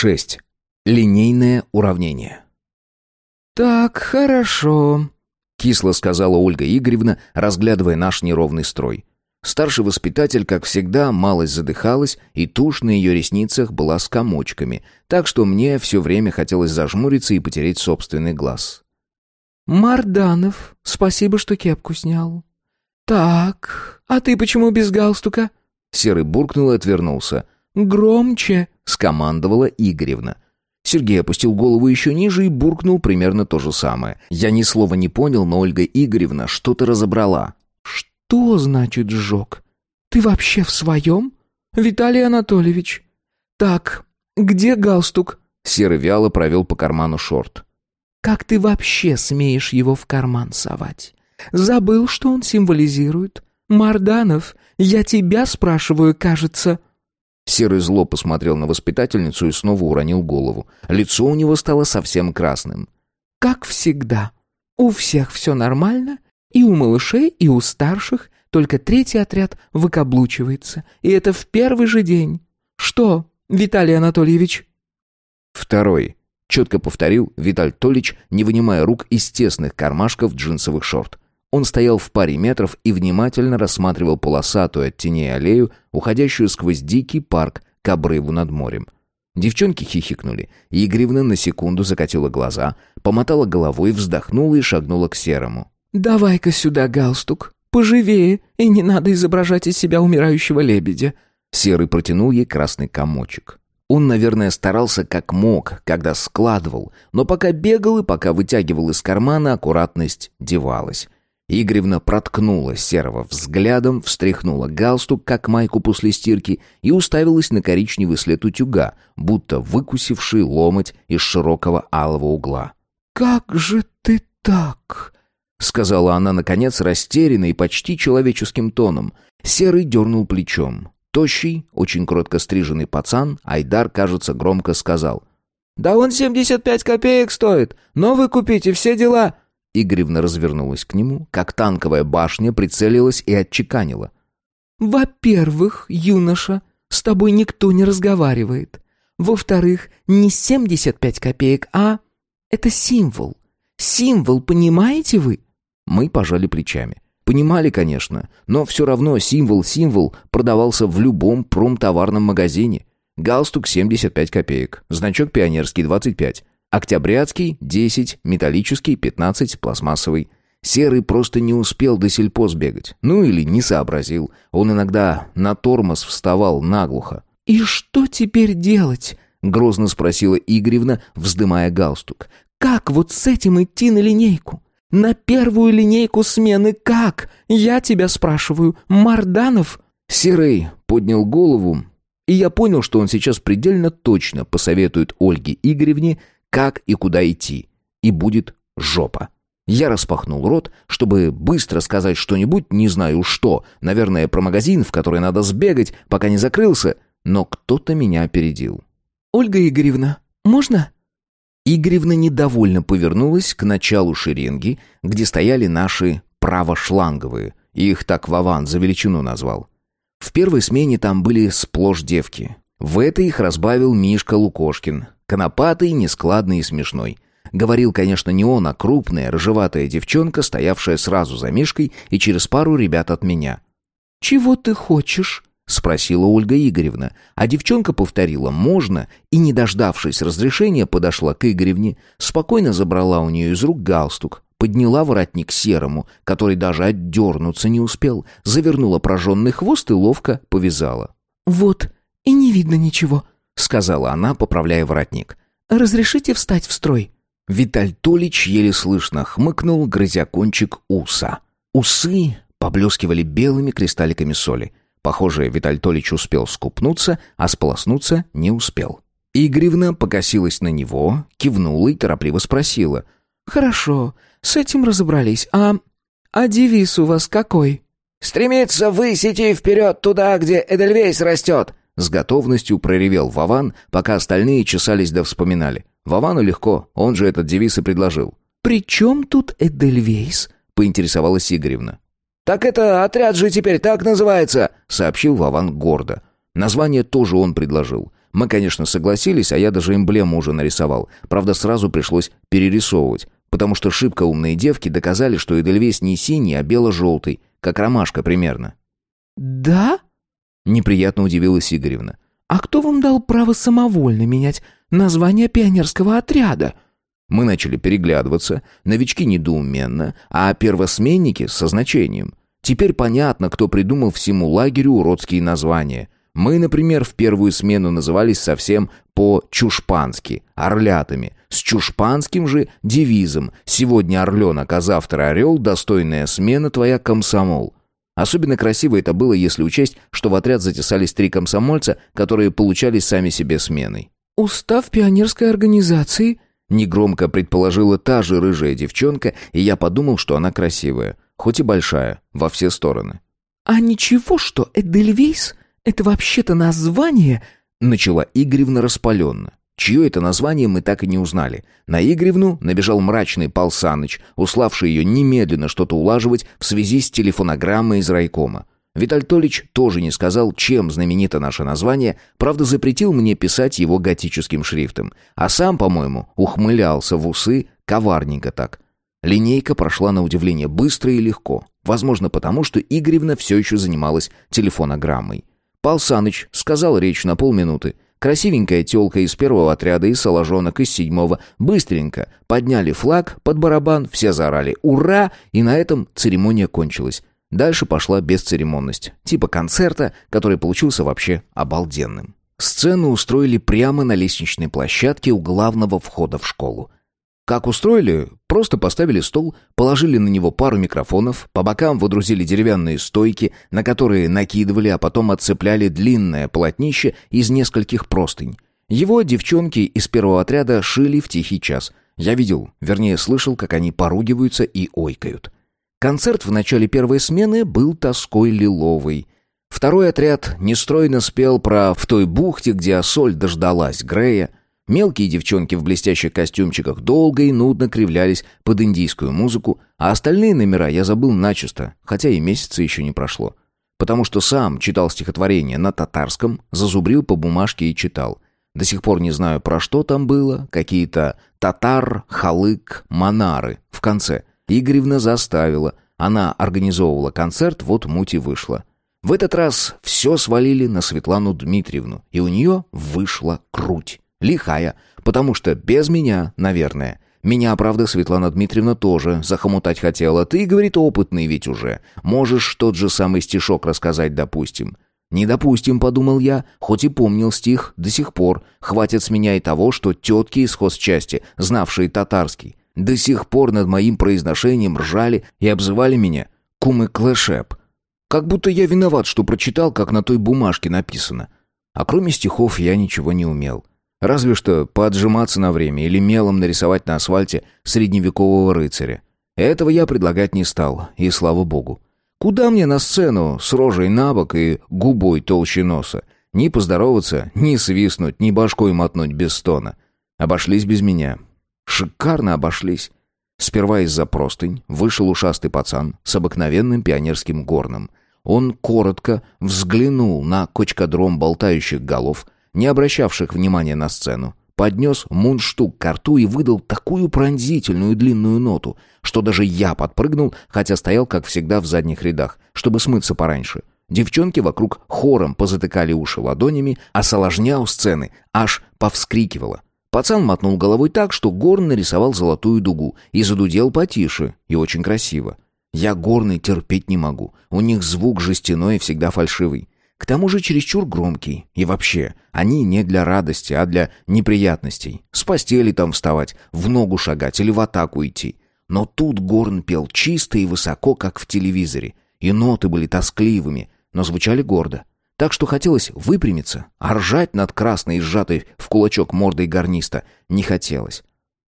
6. Линейное уравнение. «Так, хорошо», — кисло сказала Ольга Игоревна, разглядывая наш неровный строй. Старший воспитатель, как всегда, малость задыхалась, и тушь на ее ресницах была с комочками, так что мне все время хотелось зажмуриться и потереть собственный глаз. «Марданов, спасибо, что кепку снял. Так, а ты почему без галстука?» Серый буркнул и отвернулся. «Громче!» — скомандовала Игоревна. Сергей опустил голову еще ниже и буркнул примерно то же самое. Я ни слова не понял, но Ольга Игоревна что-то разобрала. «Что значит сжег? Ты вообще в своем? Виталий Анатольевич? Так, где галстук?» Серый вяло провел по карману шорт. «Как ты вообще смеешь его в карман совать? Забыл, что он символизирует? Марданов, я тебя спрашиваю, кажется...» Серый зло посмотрел на воспитательницу и снова уронил голову. Лицо у него стало совсем красным. «Как всегда. У всех все нормально, и у малышей, и у старших, только третий отряд выкаблучивается, и это в первый же день. Что, Виталий Анатольевич?» «Второй», — четко повторил Виталь Толич, не вынимая рук из тесных кармашков джинсовых шорт. Он стоял в паре метров и внимательно рассматривал полосатую от теней аллею, уходящую сквозь дикий парк к обрыву над морем. Девчонки хихикнули, и Игоревна на секунду закатила глаза, помотала головой, вздохнула и шагнула к Серому. «Давай-ка сюда галстук, поживее, и не надо изображать из себя умирающего лебедя». Серый протянул ей красный комочек. Он, наверное, старался как мог, когда складывал, но пока бегал и пока вытягивал из кармана, аккуратность девалась. Игоревна проткнула Серого взглядом, встряхнула галстук, как майку после стирки, и уставилась на коричневый след утюга, будто выкусивший ломоть из широкого алого угла. «Как же ты так?» — сказала она, наконец, растерянно и почти человеческим тоном. Серый дернул плечом. Тощий, очень кротко стриженный пацан, Айдар, кажется, громко сказал. «Да он семьдесят пять копеек стоит! Новый купите, все дела!» Игоревна развернулась к нему, как танковая башня прицелилась и отчеканила. «Во-первых, юноша, с тобой никто не разговаривает. Во-вторых, не семьдесят пять копеек, а... Это символ. Символ, понимаете вы?» Мы пожали плечами. Понимали, конечно, но все равно символ-символ продавался в любом промтоварном магазине. Галстук 75 копеек, значок пионерский 25, Октябрятский — 10, металлический — 15, пластмассовый. Серый просто не успел до сельпо сбегать. Ну или не сообразил. Он иногда на тормоз вставал наглухо. «И что теперь делать?» — грозно спросила Игоревна, вздымая галстук. «Как вот с этим идти на линейку? На первую линейку смены как? Я тебя спрашиваю, Марданов?» Серый поднял голову, и я понял, что он сейчас предельно точно посоветует Ольге Игоревне как и куда идти. И будет жопа. Я распахнул рот, чтобы быстро сказать что-нибудь, не знаю что, наверное, про магазин, в который надо сбегать, пока не закрылся, но кто-то меня опередил. «Ольга Игоревна, можно?» Игоревна недовольно повернулась к началу шеренги, где стояли наши правошланговые. Их так Вован за величину назвал. В первой смене там были сплошь девки. В этой их разбавил Мишка Лукошкин, Конопатый, нескладный и смешной. Говорил, конечно, не он, а крупная, рыжеватая девчонка, стоявшая сразу за Мишкой и через пару ребят от меня. «Чего ты хочешь?» — спросила Ольга Игоревна, а девчонка повторила «можно» и, не дождавшись разрешения, подошла к Игоревне, спокойно забрала у нее из рук галстук, подняла воротник серому, который даже отдернуться не успел, завернула прожженный хвост и ловко повязала. «Вот, и не видно ничего», сказала она, поправляя воротник. «Разрешите встать в строй?» Виталь Толич еле слышно хмыкнул, грызя кончик уса. Усы поблескивали белыми кристалликами соли. Похоже, Виталь Толич успел скупнуться, а сполоснуться не успел. Игоревна покосилась на него, кивнула и торопливо спросила. «Хорошо, с этим разобрались. А... а девиз у вас какой?» «Стремиться высить и вперед туда, где Эдельвейс растет!» С готовностью проревел Вован, пока остальные чесались да вспоминали. Вовану легко, он же этот девиз и предложил. «При чем тут Эдельвейс?» — поинтересовалась Игоревна. «Так это отряд же теперь так называется!» — сообщил Вован гордо. Название тоже он предложил. Мы, конечно, согласились, а я даже эмблему уже нарисовал. Правда, сразу пришлось перерисовывать, потому что шибко умные девки доказали, что Эдельвейс не синий, а бело-желтый, как ромашка примерно. «Да?» — неприятно удивилась Игоревна. «А кто вам дал право самовольно менять название пионерского отряда?» Мы начали переглядываться, новички недоуменно, а первосменники со значением. Теперь понятно, кто придумал всему лагерю уродские названия. Мы, например, в первую смену назывались совсем по-чушпански, орлятами, с чушпанским же девизом «Сегодня орленок, а завтра орел, достойная смена твоя комсомол». Особенно красиво это было, если учесть, что в отряд затесались три комсомольца, которые получались сами себе сменой. «Устав пионерской организации?» Негромко предположила та же рыжая девчонка, и я подумал, что она красивая, хоть и большая, во все стороны. «А ничего, что Эдельвейс — это вообще-то название?» Начала Игоревна распаленно. Чье это название, мы так и не узнали. На Игоревну набежал мрачный Пал Саныч, уславший ее немедленно что-то улаживать в связи с телефонограммой из райкома. Виталь Толич тоже не сказал, чем знаменито наше название, правда запретил мне писать его готическим шрифтом. А сам, по-моему, ухмылялся в усы, коварненько так. Линейка прошла на удивление быстро и легко. Возможно, потому что Игоревна все еще занималась телефонограммой. Пал Саныч сказал речь на полминуты. Красивенькая тёлка из первого отряда и соложонок из седьмого быстренько подняли флаг под барабан, все заорали «Ура!» и на этом церемония кончилась. Дальше пошла бесцеремонность, типа концерта, который получился вообще обалденным. Сцену устроили прямо на лестничной площадке у главного входа в школу. Как устроили? Просто поставили стол, положили на него пару микрофонов, по бокам водрузили деревянные стойки, на которые накидывали, а потом отцепляли длинное полотнище из нескольких простынь. Его девчонки из первого отряда шили в тихий час. Я видел, вернее слышал, как они поругиваются и ойкают. Концерт в начале первой смены был тоской лиловый. Второй отряд нестройно спел про «В той бухте, где Ассоль дождалась Грея», Мелкие девчонки в блестящих костюмчиках долго и нудно кривлялись под индийскую музыку, а остальные номера я забыл начисто, хотя и месяца еще не прошло. Потому что сам читал стихотворение на татарском, зазубрил по бумажке и читал. До сих пор не знаю, про что там было, какие-то татар, халык, манары в конце. Игоревна заставила, она организовывала концерт, вот муть и вышла. В этот раз все свалили на Светлану Дмитриевну, и у нее вышла круть. Лихая, потому что без меня, наверное. Меня, правда, Светлана Дмитриевна тоже захомутать хотела. Ты, говорит, опытный ведь уже. Можешь тот же самый стишок рассказать, допустим. «Не допустим», — подумал я, хоть и помнил стих до сих пор. Хватит с меня и того, что тетки из хозчасти, знавшие татарский, до сих пор над моим произношением ржали и обзывали меня кумы клэшеп. Как будто я виноват, что прочитал, как на той бумажке написано. А кроме стихов я ничего не умел. Разве что поотжиматься на время или мелом нарисовать на асфальте средневекового рыцаря. Этого я предлагать не стал, и слава богу. Куда мне на сцену с рожей на бок и губой толще носа? Ни поздороваться, ни свистнуть, ни башкой мотнуть без стона. Обошлись без меня. Шикарно обошлись. Сперва из-за простынь вышел ушастый пацан с обыкновенным пионерским горном. Он коротко взглянул на кочкодром болтающих голов — не обращавших внимания на сцену, поднес мундштук к рту и выдал такую пронзительную длинную ноту, что даже я подпрыгнул, хотя стоял, как всегда, в задних рядах, чтобы смыться пораньше. Девчонки вокруг хором позатыкали уши ладонями, а соложня у сцены аж повскрикивала. Пацан мотнул головой так, что Горн нарисовал золотую дугу и задудел потише и очень красиво. Я горный терпеть не могу. У них звук жестяной и всегда фальшивый. К тому же чересчур громкий. И вообще, они не для радости, а для неприятностей. С постели там вставать, в ногу шагать или в атаку идти. Но тут Горн пел чисто и высоко, как в телевизоре. И ноты были тоскливыми, но звучали гордо. Так что хотелось выпрямиться, а ржать над красной сжатой в кулачок мордой гарниста не хотелось.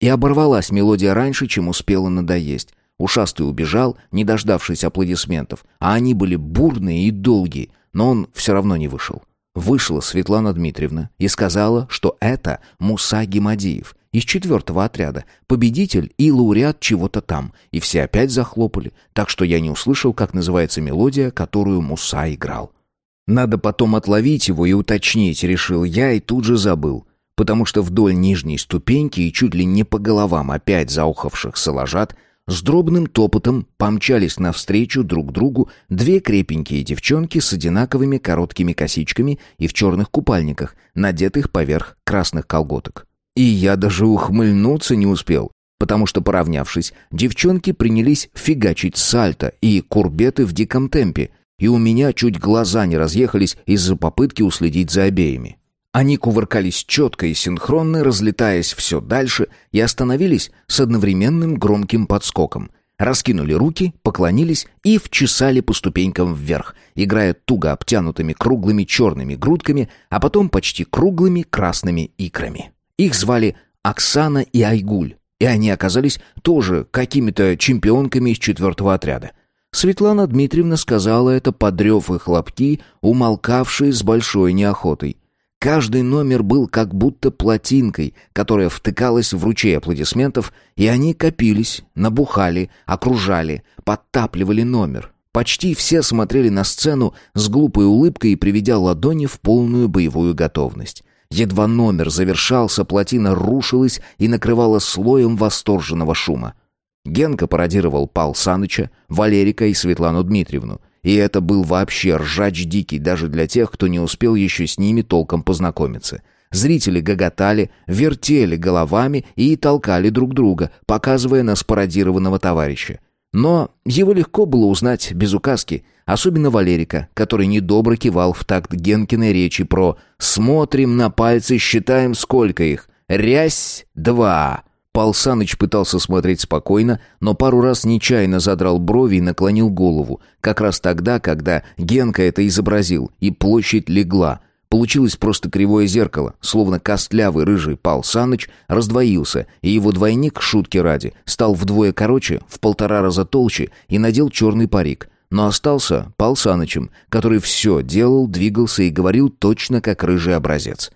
И оборвалась мелодия раньше, чем успела надоесть. Ушастый убежал, не дождавшись аплодисментов, а они были бурные и долгие — но он все равно не вышел. Вышла Светлана Дмитриевна и сказала, что это Муса Гимадиев из четвертого отряда, победитель и лауреат чего-то там, и все опять захлопали, так что я не услышал, как называется мелодия, которую Муса играл. Надо потом отловить его и уточнить, решил я и тут же забыл. Потому что вдоль нижней ступеньки и чуть ли не по головам опять заухавших соложат с дробным топотом помчались навстречу друг другу две крепенькие девчонки с одинаковыми короткими косичками и в черных купальниках, надетых поверх красных колготок. И я даже ухмыльнуться не успел, потому что, поравнявшись, девчонки принялись фигачить сальто и курбеты в диком темпе, и у меня чуть глаза не разъехались из-за попытки уследить за обеими. Они кувыркались четко и синхронно, разлетаясь все дальше, и остановились с одновременным громким подскоком. Раскинули руки, поклонились и вчесали по ступенькам вверх, играя туго обтянутыми круглыми черными грудками, а потом почти круглыми красными икрами. Их звали Оксана и Айгуль, и они оказались тоже какими-то чемпионками из четвертого отряда. Светлана Дмитриевна сказала это подрев и хлопки, умолкавшие с большой неохотой. Каждый номер был как будто плотинкой, которая втыкалась в ручей аплодисментов, и они копились, набухали, окружали, подтапливали номер. Почти все смотрели на сцену с глупой улыбкой и приведя ладони в полную боевую готовность. Едва номер завершался, плотина рушилась и накрывала слоем восторженного шума. Генка пародировал Пал Саныча, Валерика и Светлану Дмитриевну — и это был вообще ржач дикий даже для тех, кто не успел еще с ними толком познакомиться. Зрители гоготали, вертели головами и толкали друг друга, показывая на спародированного товарища. Но его легко было узнать без указки, особенно Валерика, который недобро кивал в такт Генкиной речи про «смотрим на пальцы, считаем сколько их, рясь два». Пал Саныч пытался смотреть спокойно, но пару раз нечаянно задрал брови и наклонил голову, как раз тогда, когда Генка это изобразил, и площадь легла. Получилось просто кривое зеркало, словно костлявый рыжий Пал Саныч раздвоился, и его двойник, шутки ради, стал вдвое короче, в полтора раза толще и надел черный парик. Но остался Пал Санычем, который все делал, двигался и говорил точно как рыжий образец.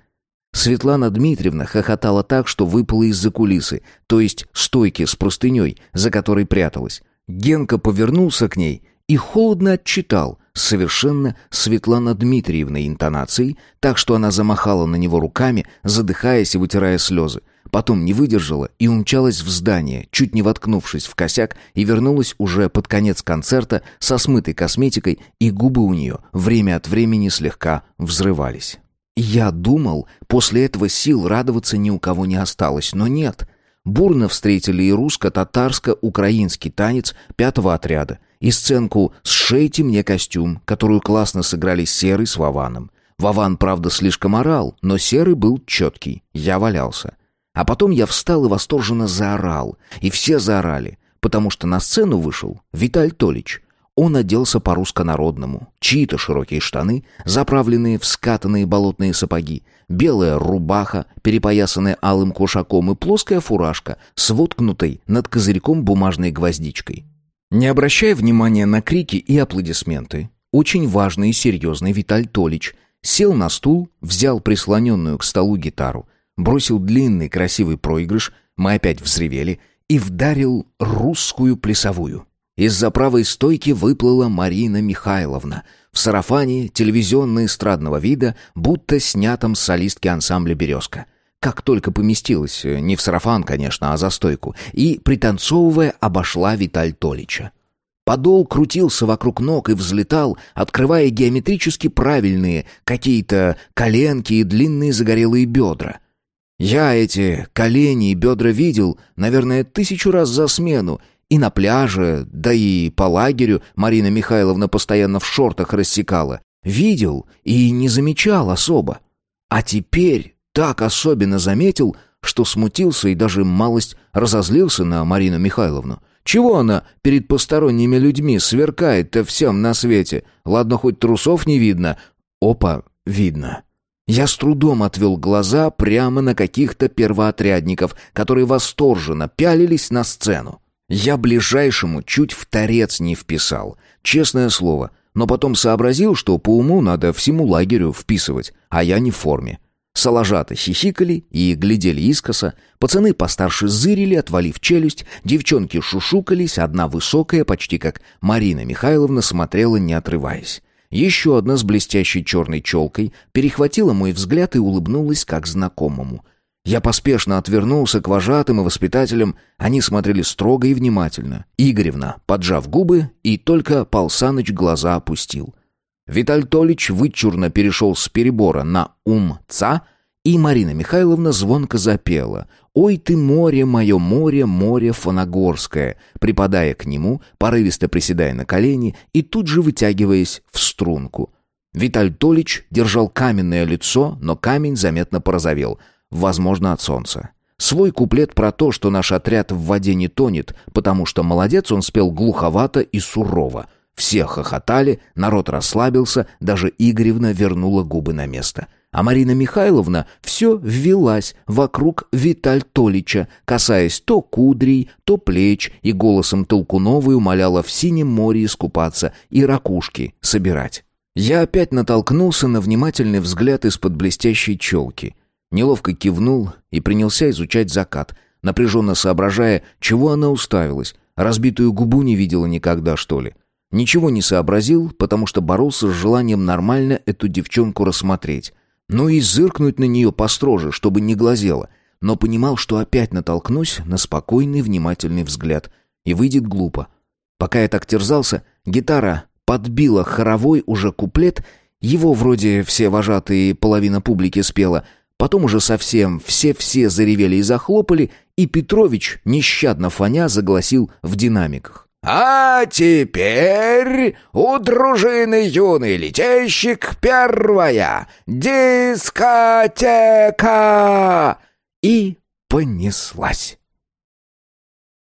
Светлана Дмитриевна хохотала так, что выпала из-за кулисы, то есть стойки с простыней, за которой пряталась. Генка повернулся к ней и холодно отчитал, совершенно Светлана Дмитриевной интонацией, так что она замахала на него руками, задыхаясь и вытирая слезы. Потом не выдержала и умчалась в здание, чуть не воткнувшись в косяк, и вернулась уже под конец концерта со смытой косметикой, и губы у нее время от времени слегка взрывались. Я думал, после этого сил радоваться ни у кого не осталось, но нет. Бурно встретили и русско-татарско-украинский танец пятого отряда, и сценку «Сшейте мне костюм», которую классно сыграли Серый с Вованом. Вован, правда, слишком орал, но Серый был четкий, я валялся. А потом я встал и восторженно заорал, и все заорали, потому что на сцену вышел Виталь Толич — он оделся по-руссконародному. Чьи-то широкие штаны, заправленные в скатанные болотные сапоги, белая рубаха, перепоясанная алым кушаком, и плоская фуражка с воткнутой над козырьком бумажной гвоздичкой. Не обращая внимания на крики и аплодисменты, очень важный и серьезный Виталь Толич сел на стул, взял прислоненную к столу гитару, бросил длинный красивый проигрыш, мы опять взревели, и вдарил русскую плясовую. Из-за правой стойки выплыла Марина Михайловна в сарафане телевизионно-эстрадного вида, будто снятом с солистки ансамбля «Березка». Как только поместилась, э, не в сарафан, конечно, а за стойку, и, пританцовывая, обошла Виталь Толича. Подол крутился вокруг ног и взлетал, открывая геометрически правильные какие-то коленки и длинные загорелые бедра. Я эти колени и бедра видел, наверное, тысячу раз за смену, и на пляже, да и по лагерю Марина Михайловна постоянно в шортах рассекала. Видел и не замечал особо. А теперь так особенно заметил, что смутился и даже малость разозлился на Марину Михайловну. Чего она перед посторонними людьми сверкает-то всем на свете? Ладно, хоть трусов не видно. Опа, видно. Я с трудом отвел глаза прямо на каких-то первоотрядников, которые восторженно пялились на сцену. Я ближайшему чуть в торец не вписал, честное слово, но потом сообразил, что по уму надо всему лагерю вписывать, а я не в форме. Соложата хихикали и глядели искоса, пацаны постарше зырили, отвалив челюсть, девчонки шушукались, одна высокая, почти как Марина Михайловна, смотрела не отрываясь. Еще одна с блестящей черной челкой перехватила мой взгляд и улыбнулась как знакомому. Я поспешно отвернулся к вожатым и воспитателям. Они смотрели строго и внимательно. Игоревна, поджав губы, и только Пал Саныч глаза опустил. Виталь Толич вычурно перешел с перебора на «ум-ца», и Марина Михайловна звонко запела «Ой ты море, мое море, море фоногорское», припадая к нему, порывисто приседая на колени и тут же вытягиваясь в струнку. Виталь Толич держал каменное лицо, но камень заметно порозовел, возможно, от солнца. Свой куплет про то, что наш отряд в воде не тонет, потому что молодец он спел глуховато и сурово. Все хохотали, народ расслабился, даже Игоревна вернула губы на место. А Марина Михайловна все ввелась вокруг Виталь Толича, касаясь то кудрей, то плеч, и голосом Толкуновой умоляла в синем море искупаться и ракушки собирать. Я опять натолкнулся на внимательный взгляд из-под блестящей челки. Неловко кивнул и принялся изучать закат, напряженно соображая, чего она уставилась. Разбитую губу не видела никогда, что ли. Ничего не сообразил, потому что боролся с желанием нормально эту девчонку рассмотреть. Ну и зыркнуть на нее построже, чтобы не глазела. Но понимал, что опять натолкнусь на спокойный, внимательный взгляд. И выйдет глупо. Пока я так терзался, гитара подбила хоровой уже куплет, его вроде все вожатые половина публики спела, потом уже совсем все-все заревели и захлопали, и Петрович, нещадно фоня, загласил в динамиках. А теперь у дружины юный летейщик первая дискотека. И понеслась.